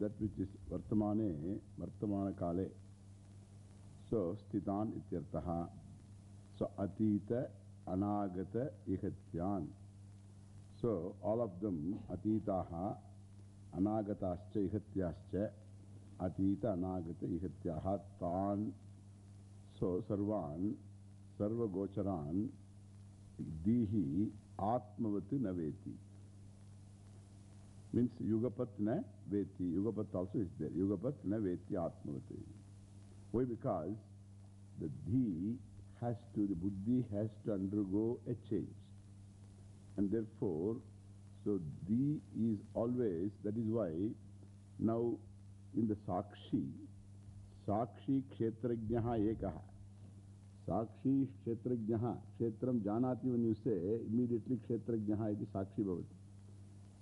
that which is Vartamane, Vartamana Kale. So, Stitan ityartaha. So, Atita, Anagata, Ihatyan. So, all of them, Atitaha, Anagatascha, Ihatyascha, Atita, Anagata, Ihatyaha, Tan. So, Sarvan, Sarva Gocharan, Dihi, Atmavati Naveti. Means Yugapat na Veti. Yugapat also is there. Yugapat na Veti Atmavati. Why? Because the Dhi has to, the Buddhi has to undergo a change. And therefore, so Dhi is always, that is why now in the Sakshi, Sakshi Kshetrajnaha Ekaha. Sakshi Kshetrajnaha. Kshetram Janati when you say, immediately Kshetrajnaha is Sakshi Bhavati.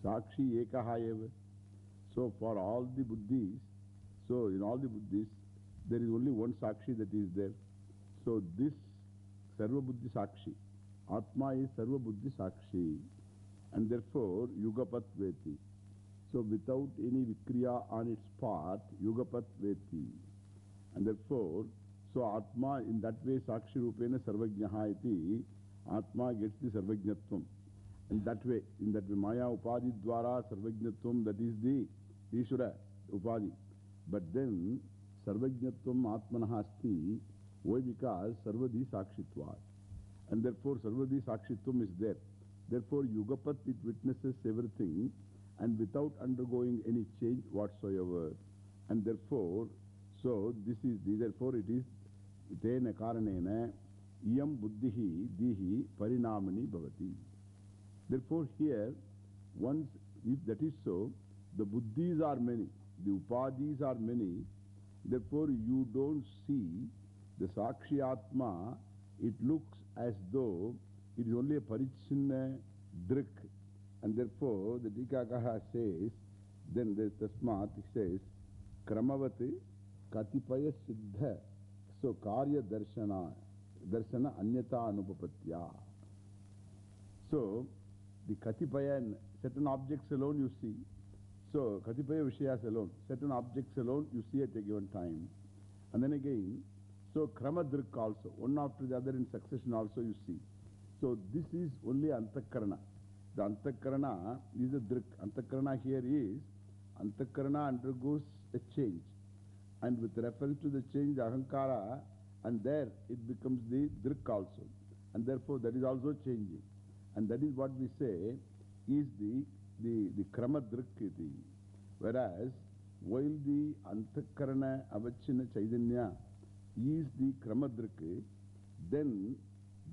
Sakshi Ekaha Eva. So for all the Buddhis, so in all the Buddhis, there is only one Sakshi that is there. So this Sarva Buddhi Sakshi, Atma is Sarva Buddhi Sakshi. And therefore, Yugapat Veti. So without any Vikriya on its part, Yugapat Veti. And therefore, so Atma in that way Sakshi Rupena Sarvajnaha iti, Atma gets the Sarvajnatvam. In that way, in that way, Maya Upadhi Dwara Sarvajnatvam, that is the Ishvara Upadhi. But then, Sarvajnatvam Atmanaha Asti, why? Because Sarvadi Sakshitvat. And therefore, Sarvadi Sakshitvam is there. Therefore, Yugapat, it witnesses everything and without undergoing any change whatsoever. And therefore, so this is, therefore it is, Tena Karanena, Iyam Buddhihi Dihi Parinamani Bhavati. Therefore, here, once, if that is so, the buddhis are many, the upadhis are many, therefore you don't see the Sakshi Atma, it looks as though it is only a parichinna drik. And therefore, the Tikakaha says, then the Tasmat says, Kramavati Katipaya Siddha. So, Karya Darshana, Darshana Anyata Anupapatya. So, the Katipaya, certain objects alone you see. So, Katipaya Vishayas alone, certain objects alone you see at a given time. And then again, so Kramadrik also, one after the other in succession also you see. So, this is only Antakarana. The Antakarana is a Drik. Antakarana here is, Antakarana undergoes a change. And with reference to the change, Ahankara, and there it becomes the Drik also. And therefore, that is also changing. And that is what we say is the, the, the Krama Kramadrikkiti. Whereas, while the Antakarana Avachina Chaitanya is the Krama Kramadrikki, then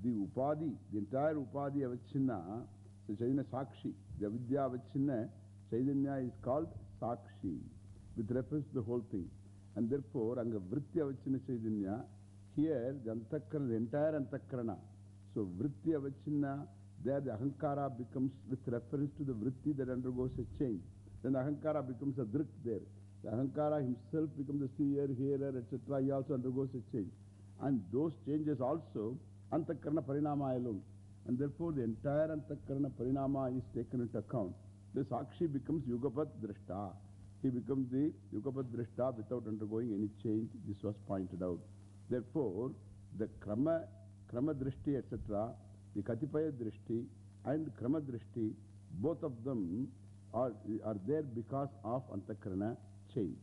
the Upadi, the entire Upadi Avachina, the Chaitanya Sakshi, the Avidya Avachina Chaitanya is called Sakshi with reference to the whole thing. And therefore, Anga Vritti Avachina Chaitanya, here the Antakarana, the entire Antakarana. So, Vritti Avachina there the Ahankara becomes with reference to the Vritti that undergoes a change. Then the Ahankara becomes a Drik there. The Ahankara himself becomes a seer, hearer, etc. He also undergoes a change. And those changes also, Antakarana Parinama alone. And therefore the entire Antakarana Parinama is taken into account. The Sakshi becomes Yugapat Drishta. He becomes the Yugapat Drishta without undergoing any change. This was pointed out. Therefore, the Krama, Krama Drishti, etc. The Katipaya Drishti and Krama Drishti, both of them are, are there because of Antakarana change.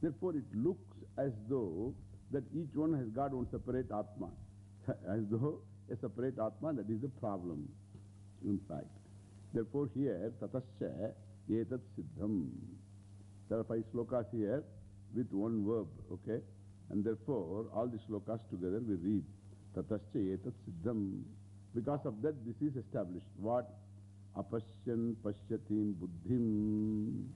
Therefore, it looks as though that each one has got one separate Atma. As though a separate Atma, that is the problem, in fact. Therefore, here, Tatascha Etat Siddham. There are five slokas here with one verb, okay? And therefore, all the slokas together we read Tatascha Etat Siddham. Because of that, this is established. What? Apashyan Pashyatim Buddhim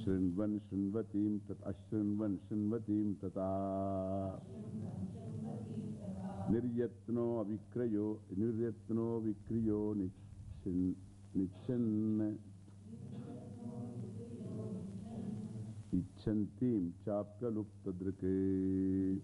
Shrinvan Shrinvatim Tat Ashrinvan Shrinvatim Tata Niryatno Avikrayo Niryatno Vikriyo Nichan Ichantim Chapya Luptadrike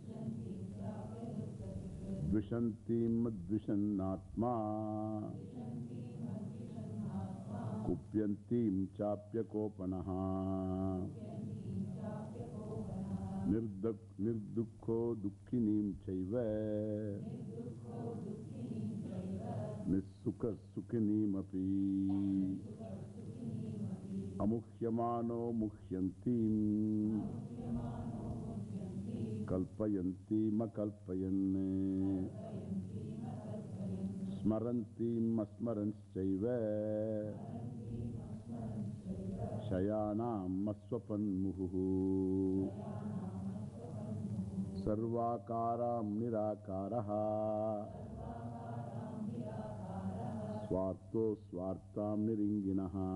Nirdukho Dukkinim Chaiva Nissukha Sukhinim Api Amuhyamano Muhyantim Asmaranschaiva Shayanam Maswapan Muhu Sarvakaram Nirakaraha Swarto Swartam Niringinaha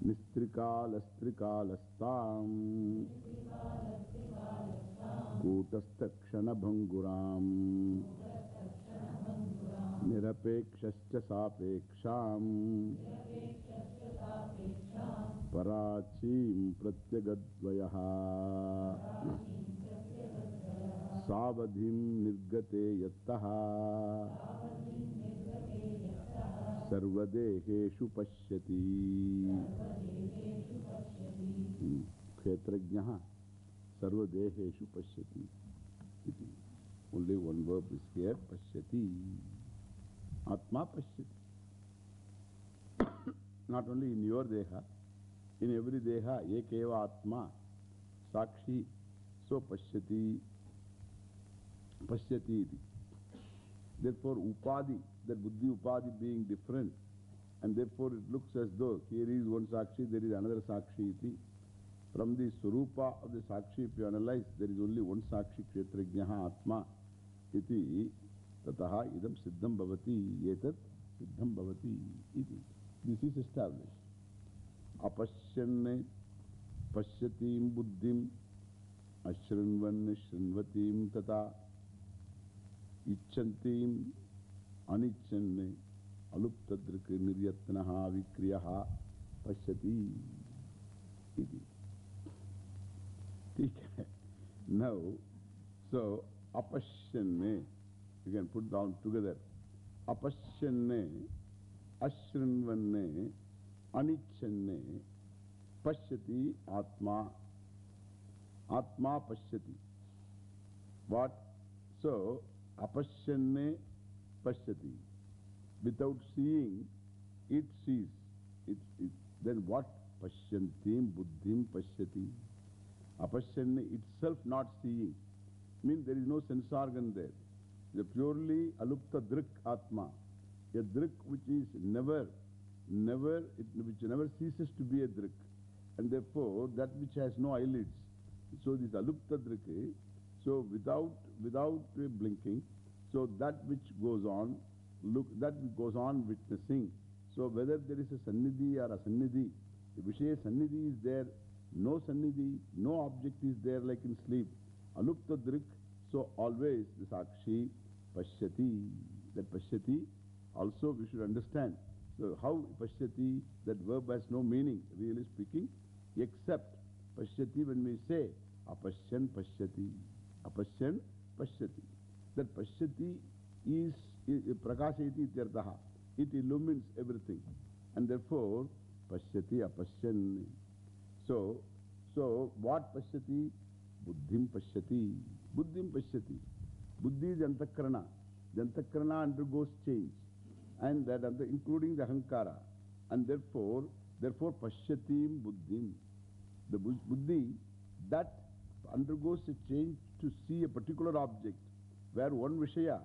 Nistaniringanaha Nistrikalastrikalastam Kutastakshana Nirapekshascha Sapeksham Parachim Pratyagadvayaha Savadhim Nirgate Yattaha Sarvadeheshu Pashyati Kshetrajnaha Sarvadeheshu Pashyati Only one verb is here, Pashyati. Atma Pashyati. Not only in your Deha, in every Deha, Ekeva Atma, Sakshi, so Pashyati, Pashyati iti. Therefore, Upadi, that Buddhi Upadi being different, and therefore it looks as though here is one Sakshi, there is another Sakshi iti. From the Surupa of the Sakshi, if you analyze, there is only one Sakshi, Kshetrajnaha Atma iti. Tataha idam siddham bhavati, etat siddham bhavati iti. This is established. Apashyanne pashyatim buddhim ashrinvan shrinvatim tata vikriyaha pashyati iti. Now, so apashyanne, you can put down together. Apashyanne, ashrinvanne, anichanne, pashyati atma. Atma pashyati. What? So, apashyanne pashyati. Without seeing, it sees. It, it, then what? Pashyantim buddhim pashyati. Apashyanne itself not seeing. Means there is no sense organ there. The purely alupta drik atma. A drik which is never, never, it, which never ceases to be a drik. And therefore, that which has no eyelids. So this alupta drik, so without, without blinking, so that which goes on, look, that goes on witnessing. So whether there is a sannidhi or a sannidhi, the Vishaya sannidhi is there, no sannidhi, no object is there like in sleep. Alupta drik, so always the sakshi pashyati, that pashyati also we should understand. So how pashyati, that verb has no meaning, really speaking, except pashyati when we say apashyan pashyati, apashyan pashyati. That pashyati is prakashayati ityartaha. It illumines everything. And therefore, pashyati apashyan. So, so what pashyati? Buddhim pashyati. Buddhim pashyati. Buddhi is antakrana. Antakrana undergoes change. And that, including the ahankara. And therefore, therefore, pashyatim buddhim. The buddhi, that undergoes a change to see a particular object, where one vishaya,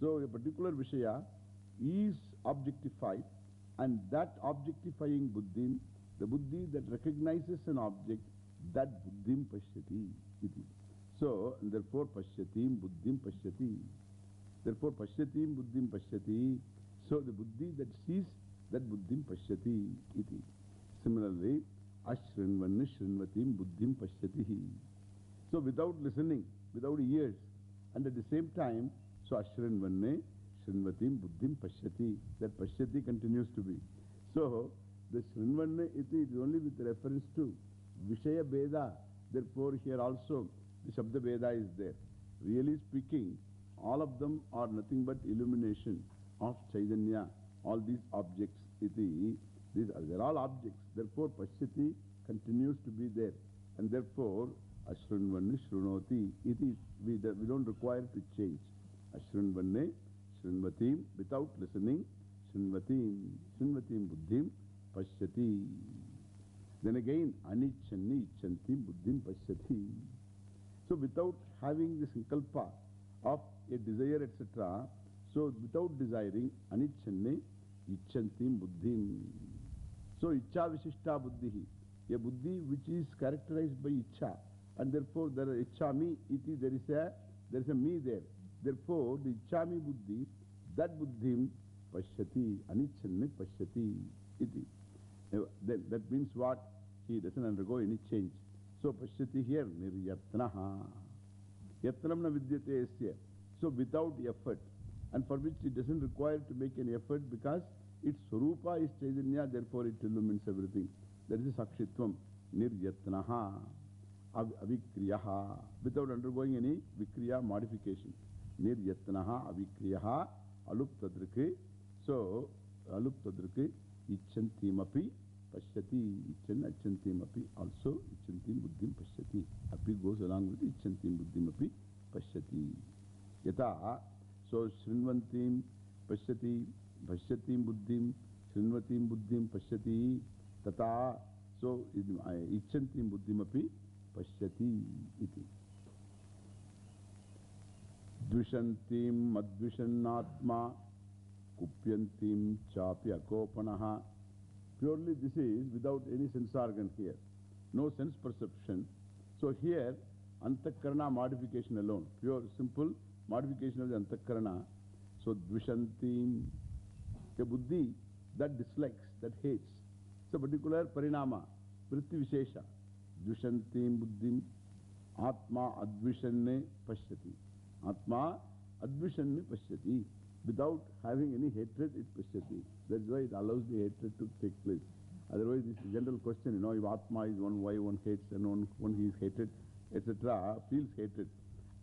so a particular vishaya is objectified, and that objectifying buddhim, the buddhi that recognizes an object, that buddhim pashyati. Iti. So, therefore, pashyatim buddhim pashyati. Therefore, pashyatim buddhim pashyati. So the buddhi that sees, that buddhim pashyati iti. Similarly, shrinvatim buddhim pashyatihi. So without listening, without ears, and at the same time, so ashrinvanne shrinvatim buddhim pashyati. That pashyati continues to be. So the shrinvanne iti is only with reference to Vishaya Beda. Therefore, here also the Shabda Beda is there. Really speaking, all of them are nothing but illumination of Chaitanya. All these objects, iti, these are, they're all objects. Therefore, Pashyati continues to be there. And therefore, Ashrinvanni Shrunoti, iti, we, we don't require to change. Ashrinvanne Shrinvatim, without listening, Shrinvatim, Shrinvatim Buddhim, Pashyati. Then again, Anichanni Ichantim Buddhim Pashyati. So without having this sankalpa of a desire, etc., so without desiring, Anichanne Ichantim Buddhim. So Icha Vishishta Buddhihi, a buddhi which is characterized by Icha, and therefore there is Ichami iti, there is a, there is a me there. Therefore, the Ichami Buddhi, that Buddhim Pashyati, Anichanne Pashyati iti. Then that means what? He doesn't undergo any change. So Pashyati here, Niryatnaha. Yatnam na vidyate esya. So without effort, and for which it doesn't require to make any effort because its Swarupa is Chaitanya, therefore it illumines everything. That is Sakshitvam. Niryatnaha. Avikriyaha. Without undergoing any Vikriya modification. Niryatnaha Avikriyaha Aluptadrike. So, Aluptadrike Ichantimapi Pashyati. Ichan Achantimapi also Ichantim Buddhim Pashyati. Api goes along with Ichantim Buddhim Api Pashyati. Yata. So, Shrinvantim Pashyati. Pasyatim Buddhim. Shrinvatim Buddhim Pashyati. Tata. So, Ichantim Buddhim Api Pashyati. Iti. Dvishantim Madvishannatma Kupyantim Chapi Akopanaha. Purely this is without any sense organ here. No sense perception. So here, Antakarana modification alone. Pure, simple modification of the Antakarana. So Dvishantim, a buddhi that dislikes, that hates. It's a particular parinama, Vritti Vishesha. Dvishantim buddhim Atma Advishanne Pashyati. Atma Advishanne Pashyati. Without having any hatred, it Pashyati. That's why it allows the hatred to take place. Otherwise, this general question, you know, if Atma is one, why one hates and one, one he is hated, etc., feels hatred.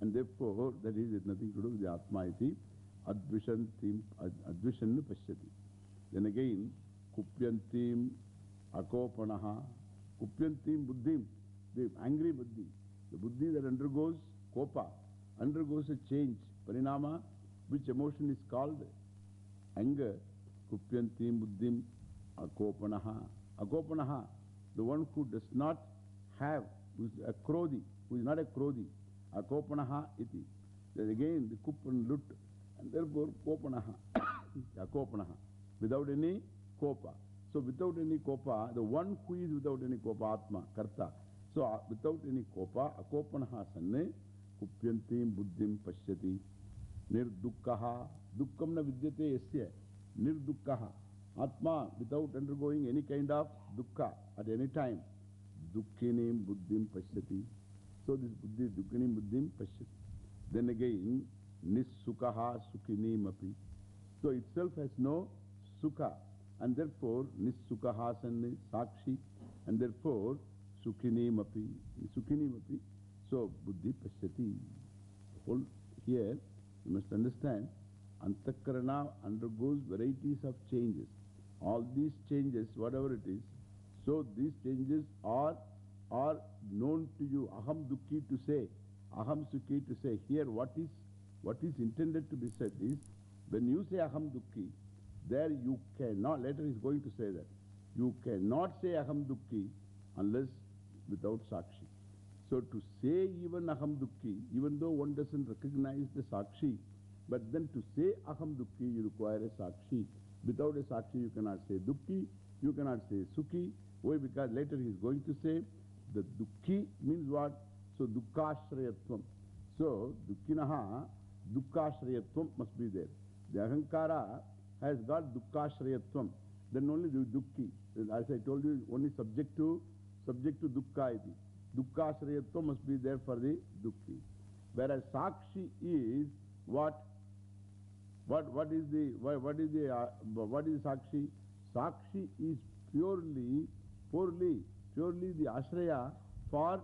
And therefore, that is nothing to do with the Atma iti. Advishantim, Advishanne Pashyati. Then again, Kupyantim Akopanaha. Kupyantim Buddhim, the angry Buddhi, the Buddhi that undergoes Kopa, undergoes a change, Parinama, which emotion is called anger. Kupyantim Buddhim Akopanaha. Akopanaha, the one who does not have, who is a Krodhi, who is not a Krodhi. Akopanaha iti. Then again, the Kup and Lut, and therefore Kopanaha, Akopanaha, without any Kopa. So without any kopa, the one who is without any kopa, Atma, Karta. So uh, without any kopa, akopanaha sanne, kupyantim buddhim pashyati, nirdukkaha, dukkam na vidyate yasya, nirdukkaha. Atma, without undergoing any kind of dukkha at any time, dukkinim buddhim pashyati. So this buddhi, dukkinim buddhim pashyati. Then again, nissukaha sukhinim api. So itself has no sukha. And therefore, Nissukahasan Sakshi, and therefore, Sukhinim api, Sukhinim api. So, Buddhi Pashyati. Whole here, you must understand, Antakarana undergoes varieties of changes. All these changes, whatever it is, so these changes are, are known to you. Aham Dukhi to say, Aham Sukhi to say. Here, what is, what is intended to be said is, when you say Aham Dukhi, there you cannot, later he is going to say that, you cannot say Aham unless without Sakshi. So to say even Aham even though one doesn't recognize the Sakshi, but then to say Aham you require a Sakshi. Without a Sakshi, you cannot say Dukhi, you cannot say Sukhi. Why? Because later he is going to say the Dukhi means what? So Dukkashrayatvam. So Dukkinaha, Dukkashrayatvam must be there. The Ahankara has got dukkashrayatvam, then only the dukkhi. As I told you, only subject to, subject to dukkha iti. Dukkashrayatvam must be there for the dukkhi. Whereas sakshi is what? What, what is the, what, what is the, uh, what is sakshi? Sakshi is purely, purely, purely the ashraya for,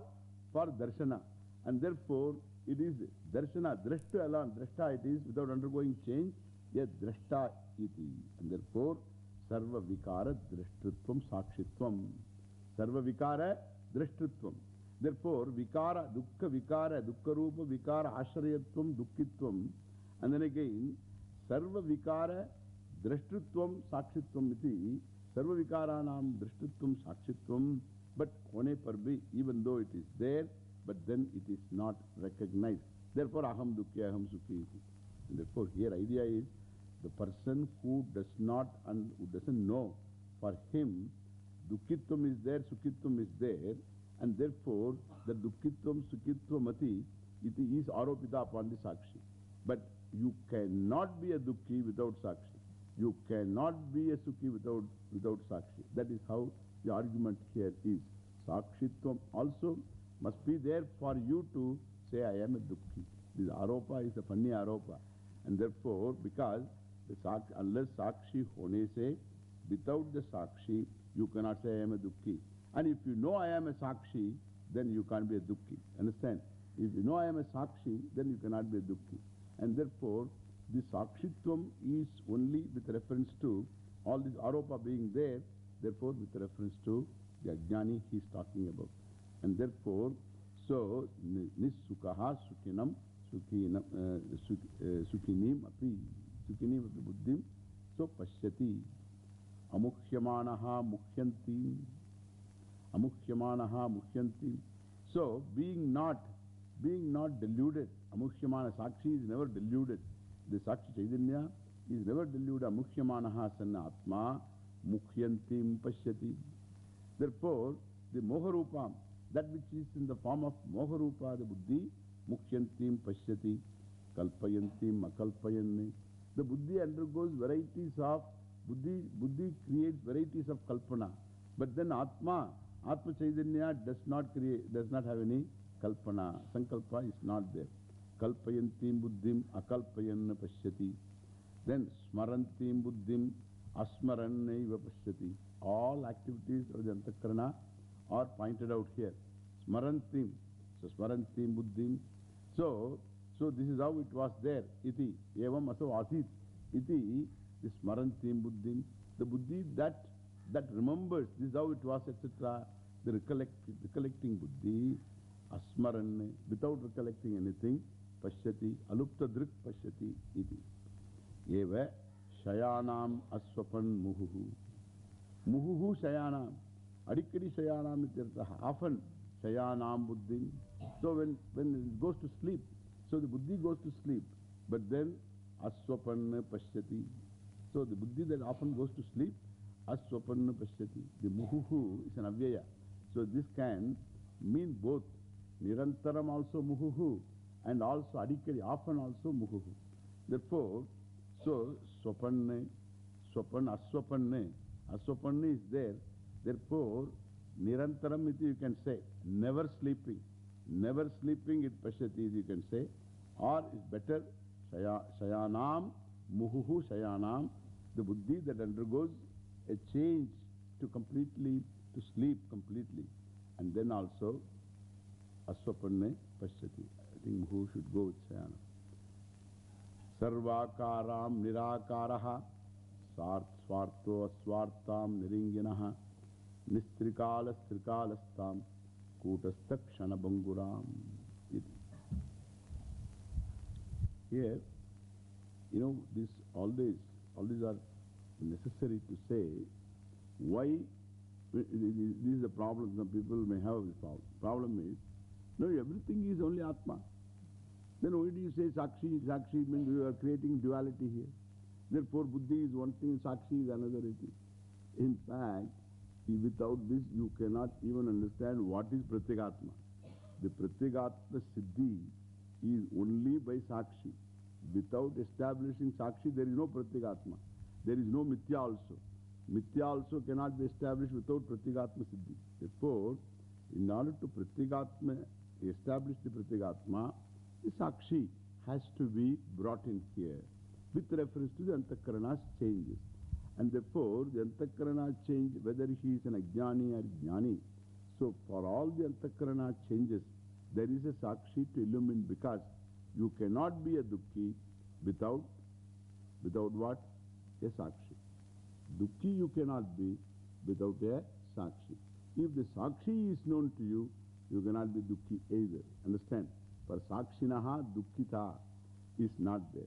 for darshana. And therefore, it is darshana, drashta alone, drashta it is without undergoing change, parbi, even though it is there, but then it is not recognized. Therefore, aham dukkhi, aham sukhi iti. And therefore, here idea is the person who does not and who doesn't know, for him, dukkitvam is there, sukhitvam is there, and therefore the dukkitvam, sukhitvam ati iti is aropita upon the sakshi. But you cannot be a dukkhi without sakshi. You cannot be a sukhi without, without sakshi. That is how the argument here is. Sakshitvam also must be there for you to say, I am a dukkhi. This aropa is a funny aropa. And therefore, because unless sakshi hone se, without the sakshi, you cannot say I am a dukkhi. And if you know I am a sakshi, then you can't be a dukkhi. Understand? If you know I am a sakshi, then you cannot be a dukkhi. And therefore, the sakshitvam is only with reference to all this aropa being there, therefore with reference to the ajnani he is talking about. And therefore, so, nissukaha sukhinam, sukhinam, sukhinim api, sukhinim buddhim, so pashyati, amukhyamanaha mukhyantim, amukhyamanaha mukhyantim. So, being not, being not deluded, amukhyamana, sakshi is never deluded. The sakshi chaitanya is never deluded, amukhyamanaha sanna atma, mukhyantim pashyati. Therefore, the moharupam, that which is in the form of moharupa, the buddhi, mukhyantim pashyati, kalpayantim akalpayanne. The buddhi undergoes varieties of, buddhi, buddhi creates varieties of kalpana. But then atma, atma chaitanya does not create, does not have any kalpana. Sankalpa is not there. Kalpayantim buddhim akalpayanna pashyati. Then smarantim buddhim asmarannaiva pashyati. All activities of the antakarana are pointed out here. Smarantim. So, smarantim buddhim. So, so this is how it was there. Iti. Evam aso asit. Iti. The smarantim buddhim. The buddhi that, that remembers. This is how it was, etc. The recollect, recollecting buddhi. Asmaranne. Without recollecting anything. Pashyati. Alupta drik pashyati. Iti. Eva. Shayanam aswapan muhuhu. Muhuhu shayanam. Adikadi shayanam ityartha. Often shayanam buddhim. So when, when it goes to sleep, so the buddhi goes to sleep. But then aswapanna. So the buddhi that often goes to sleep, aswapanna. The muhuhu is an avyaya. So this can mean both. Nirantaram also muhuhu and also adikadi, often also muhuhu. Therefore, so swapanne, swapan, aswapanne, aswapanne is there. Therefore, nirantaram iti you can say, never sleeping. Never sleeping it pashyati you can say. Or is better, shaya, shayanam, muhuhu shayanam, the buddhi that undergoes a change to completely, to sleep completely. And then also, aswapanne pashyati. I think muhu should go with shayanam. Sarvakaram nirakaraha, swarto aswartam niringinaha, nistrikala strikalastam, kutastha kshanabhanguram. Here, you know, this, all these, all these are necessary to say why this is the problem. Some people may have this problem. Problem is, no, everything is only Atma. Then why do you say Sakshi? Sakshi means you are creating duality here. Therefore, Buddhi is one thing, Sakshi is another thing. In fact, without this, you cannot even understand what is Pratyagatma. The Pratyagatma Siddhi is only by Sakshi. Without establishing Sakshi, there is no Pratyagatma. there is no Mithya also. Mithya also cannot be established without Pratigatma Siddhi. Therefore, in order to Pratigatma, establish the Pratigatma, the Sakshi has to be brought in here with reference to the Antakarana's changes. And therefore, the Antakarana change, whether he is an Ajnani or Jnani. So, for all the Antakarana changes, there is a Sakshi to illumine because you cannot be a Dukhi without, without what? A Sakshi. Dukhi you cannot be without a Sakshi. If the Sakshi is known to you, you cannot be Dukhi either. Understand? For Sakshinaha, Dukkita is not there.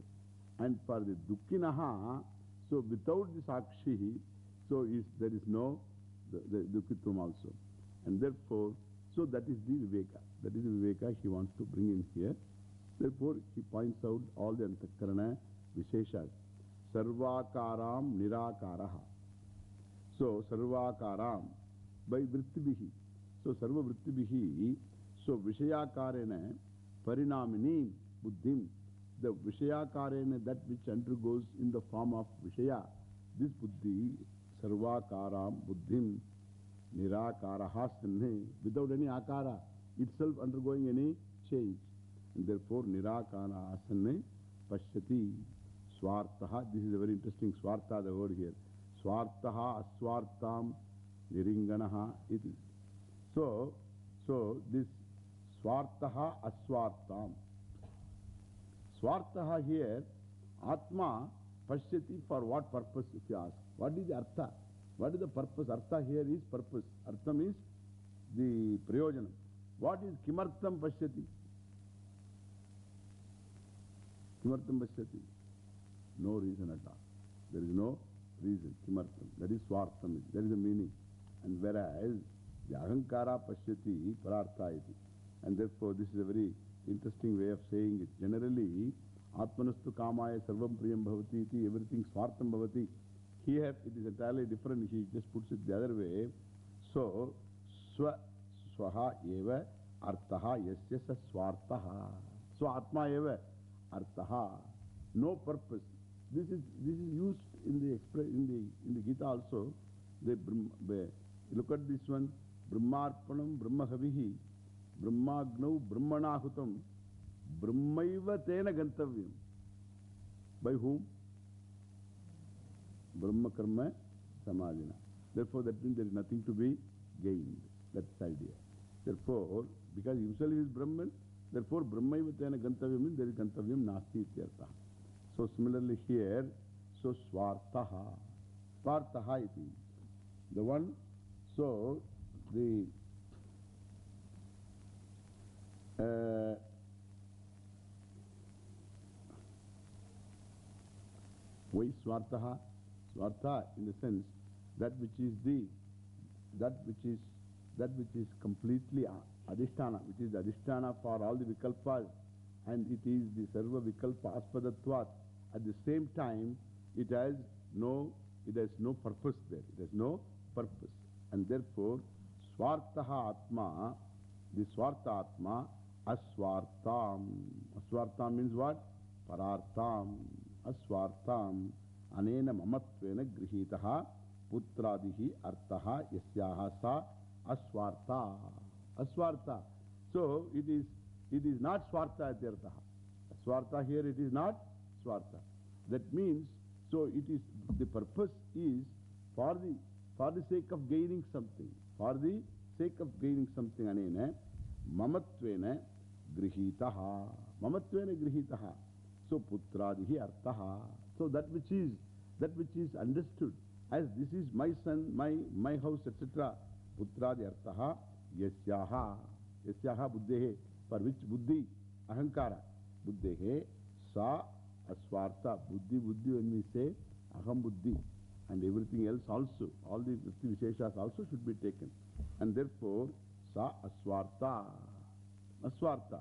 And for the Dukkinaha, so without the Sakshi, so is, there is no the, the also. And therefore, so that is the Viveka. That is the Viveka he wants to bring in here. Therefore, he points out all the Antakarana Visheshas. Sarvakaram Nirakaraha. So, Sarvakaram by Vrittibihi. So, Sarva Vrittibihi. So, Vishayakarena Parinamini Buddhim. The Vishayakarena, that which undergoes in the form of Vishaya. This Buddhi, Sarvakaram Buddhim Nirakaraha without any akara, itself undergoing any change. And therefore, Nirakara Asanne Pashyati Swartaha. This is a very interesting Swarta, the word here. Swartaha Aswartam Niringanaha iti. So, so this Swartaha Aswartam. Swartaha here, Atma Pashyati for what purpose if you ask? What is the Artha? What is the purpose? Artha here is purpose. Artha means the Prayojanam. What is Kimartam Pashyati? Kimartam Pashyati? No reason at all. There is no reason. Kimartam. That is Swartam. There is a meaning. And whereas the Ahankara Pashyati Parartha iti. And therefore, this is a very interesting way of saying it. Generally, Atmanastu Kamaya Sarvam Priyam Bhavati iti, everything Swartam Bhavati. Here, it is entirely different. He just puts it the other way. So, Swa, Swaha Eva Artaha Yasya Sa Swartaha. So, Atma Eva Artaha. No purpose. This is, this is used in the, in the, in the Gita also. The, look at this one. Brahmarpanam Brahmahavihi. Brahmagnau Brahmanahutam. Brahmaiva Tena Gantavyam. By whom? Brahma Karma Samadhina. Therefore, that means there is nothing to be gained. That's the idea. Therefore, because himself is Brahman, therefore Brahmaiva Tena Gantavyam means there is Gantavyam Nasti Ityartha. So, similarly here, so Swartaha. Swartaha iti. The one, so the uh, why Swartaha? Swartha in the sense that which is the, that which is, that which is completely Adhisthana, which is the Adhisthana for all the Vikalpas, and it is the Sarva Vikalpa Aspadatvat. At the same time, it has no, it has no purpose there. It has no purpose. And therefore, Swartaha Atma, the Swarta Atma, Aswartam. Aswartam means what? Parartam. Aswartam. Anena mamatvena grihitaha putradihi artaha yasyaha sa aswarta. Aswarta. So it is, it is not swarta atyartaha. Swarta here it is not swarta. That means, so it is, the purpose is for the, for the sake of gaining something. For the sake of gaining something, anena mamatvena this is my son, my, my house, etc. Putradi artaha yasyaha. Yasyaha buddhehe. For which buddhi? Ahankara. Buddhehe. Sa aswarta. Buddhi, buddhi when we say aham buddhi. And everything else also. All the vritti visheshas also should be taken. And therefore, sa aswarta. Aswarta.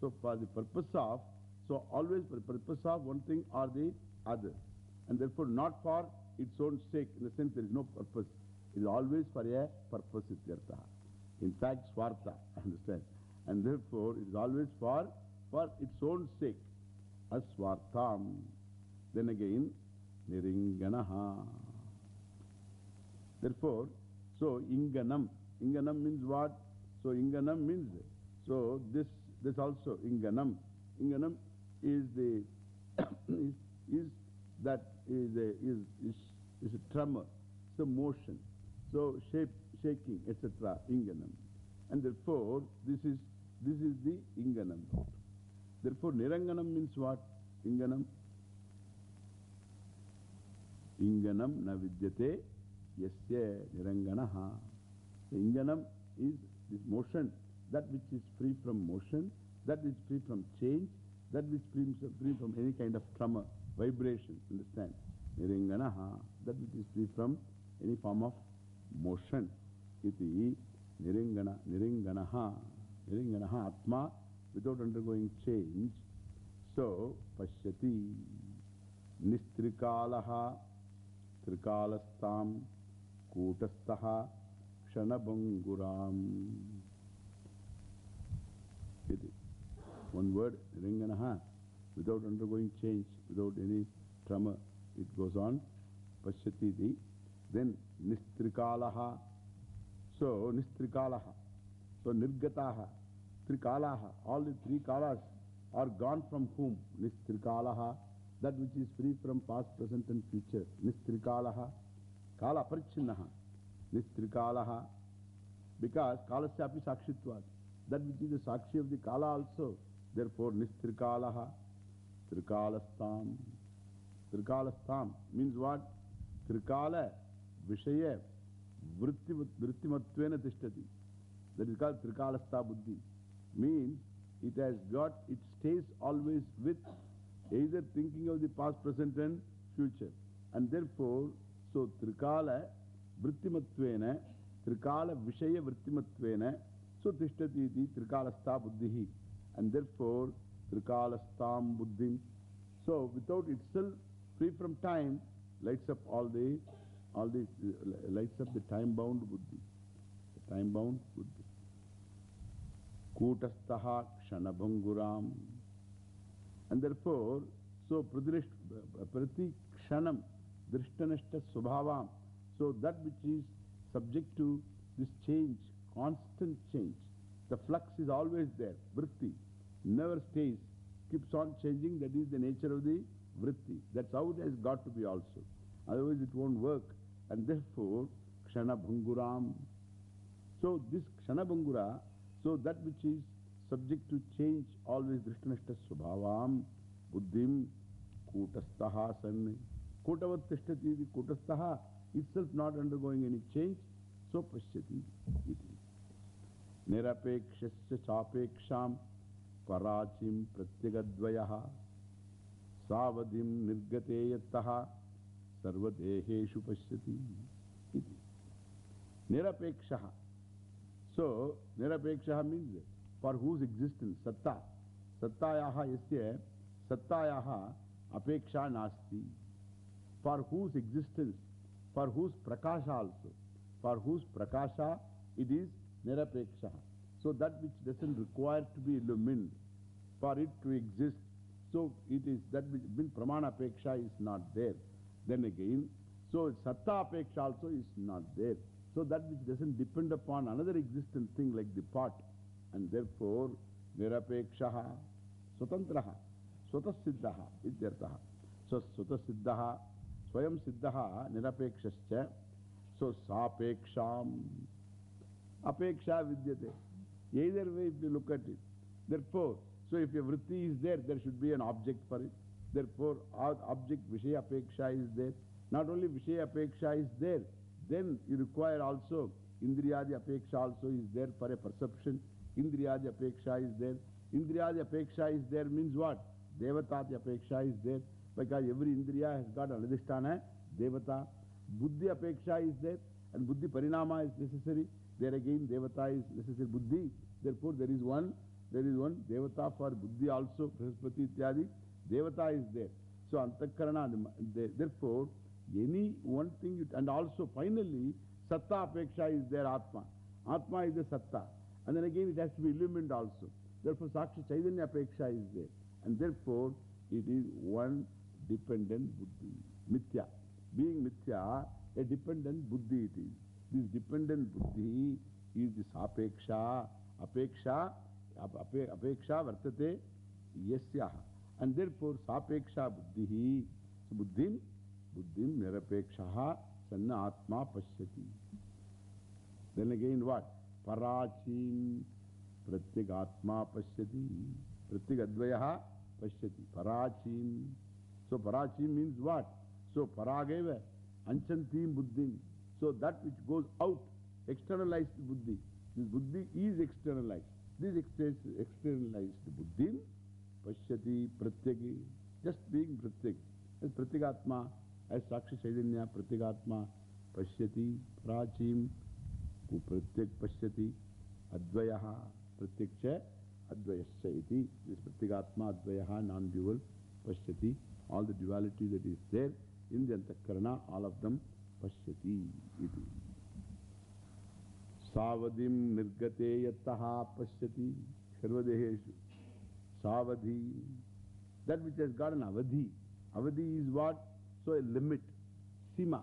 So for the purpose of, so always for the purpose of one thing or the other. And therefore not for its own sake, in the sense there is no purpose. It is always for a purpose, ityartha. In fact, swartha, understand. And therefore it is always for, for its own sake. Aswartham. Then again, Niringanaha. Therefore, so Inganam. Inganam means what? So Inganam means, so this, this also Inganam. Inganam is the, is, is that is a, is, is, is a tremor, it's a motion. So shape, shaking, etc. Inganam. And therefore, this is, this is the Inganam. Therefore, Niranganam means what? Inganam. Inganam na vidyate yasya niranganaha. The Inganam is this motion, that which is free from motion, that which is free from change, that which is free from any kind of tremor, vibration, understand? Niranganaha, that which is free from any form of motion. Iti Niringana, Niringanaha, Niringanaha Atma, without undergoing change. So, Pashyati, Nistrikalaha, Trikalastam, Kutastaha, Kshanabhanguram. One word, Ringanaha, without undergoing change, without any tremor, it goes on. Pashyati, then Nistrikalaha. So, Nistrikalaha. So, Nirgataha, Trikalaha, all the three kalas are gone from whom? Nistrikalaha, that which is free from past, present and future. Nistrikalaha, Kala Parichinnaha, Nistrikalaha, because Kalasyapi Sakshitvat, that which is the Sakshi of the Kala also. Therefore, Nistrikalaha, Trikalastam. Trikalastam means what? Trikala, Vishaya, Vrittimatvena Tishtati. That is called Trikalastha Buddhi. Means it has got, it stays always with either thinking of the past, present and future. And therefore, so Trikala Vrittimatvena, Trikala Vishaya Vrittimatvena, so Tishtati Trikalastha Buddhihi. And therefore, Trikalastham Buddhim. So without itself, free from time, lights up all the, all the, lights up the time-bound Buddhi. The time-bound Buddhi. Kutastaha Kshanabhanguram. And therefore, so Prati Kshanam, Drishtanashta Subhavam. So that which is subject to this change, constant change. The flux is always there. Vritti never stays, keeps on changing. That is the nature of the vritti. That's how it has got to be also. Otherwise it won't work. And therefore, Kshanabhanguram. So this Kshanabhangura, so that which is subject to change, always Drishtanashta Subhavam, Buddhim, Kutastaha San. Kutavat Tishtati, the Kutastaha itself not undergoing any change. So Pashyati. Nirapekshasya chapeksham Nirapekshaha means for whose existence, Satta. Sattayaha yasya, Sattayaha apeksha nasti. For whose existence, for whose prakasha also, for whose prakasha it is Nirapekshaha. So that which doesn't require to be illumined for it to exist. So it is that which means Pramana Peksha is not there. Then again, so Satta Peksha also is not there. So that which doesn't depend upon another existent thing like the pot. And therefore, Nirapekshaha, Swatantraha, Swatasiddhaha, Idyartaha. So Swatasiddhaha, Swayam Siddhaha, Nirapekshascha. So Sapeksham, Apeksha Vidyate. Either way, if you look at it. Therefore, so if a vritti is there, there should be an object for it. Therefore, object Vishaya Apeksha is there. Not only Vishaya Apeksha is there, then you require also Indriyadi Apeksha also is there for a perception. Indriyadi Apeksha is there. Indriyadi Apeksha is there means what? Devatati Apeksha is there. Because every Indriya has got an Adhisthana, Devata. Buddhi Apeksha is there. And Buddhi Parinama is necessary. There again, Devata is necessary. Buddhi. Therefore, there is one, there is one Devata for Buddhi also. Prahaspati Ityadi. Devata is there. So, Antakarana, therefore, any one thing, you, and also finally, Satta Apeksha is there, Atma. Atma is the Satta. And then again, it has to be illumined also. Therefore, Sakshi Chaitanya Apeksha is there. And therefore, it is one dependent Buddhi. Mithya. Being Mithya, a dependent buddhi it is. This dependent buddhi is the sapeksha, apeksha, apeksha vartate yasyaha. And therefore, sapeksha buddhi, buddhim, buddhim nirapekshaha sanna atma pashyati. Then again what? Parachim pratyagatma pashyati. Pratyagadvayaha pashyati. Parachim. So parachim means what? So parageva anchantim buddhim. So that which goes out, externalized buddhi. This buddhi is externalized. This externalized buddhim pashyati pratyagi. Just being pratyag. As pratyagatma, as Sakshi Chaitanya pratyagatma pashyati parachim Pratyak Pashyati Advayaha Pratyaksha Advayasya iti. This Pratyagatma Advayaha non-dual Pashyati. All the duality that is there in the Antakarana, all of them Pashyati iti. Savadim Nirgate Yattaha Pashyati Sarvadeheshu. Savadhi. That which has got an avadhi. Avadhi is what? So a limit. Sima.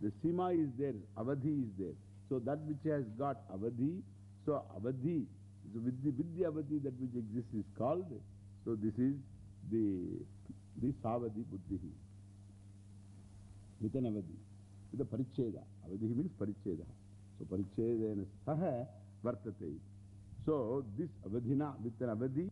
The Sima is there. Avadhi is there. So that which has got avadhi, so avadhi, so with the, with the avadhi that which exists is called, so this is the, the savadhi buddhi. With an avadhi, So parichedena saha vartate. So this avadhina with an avadhi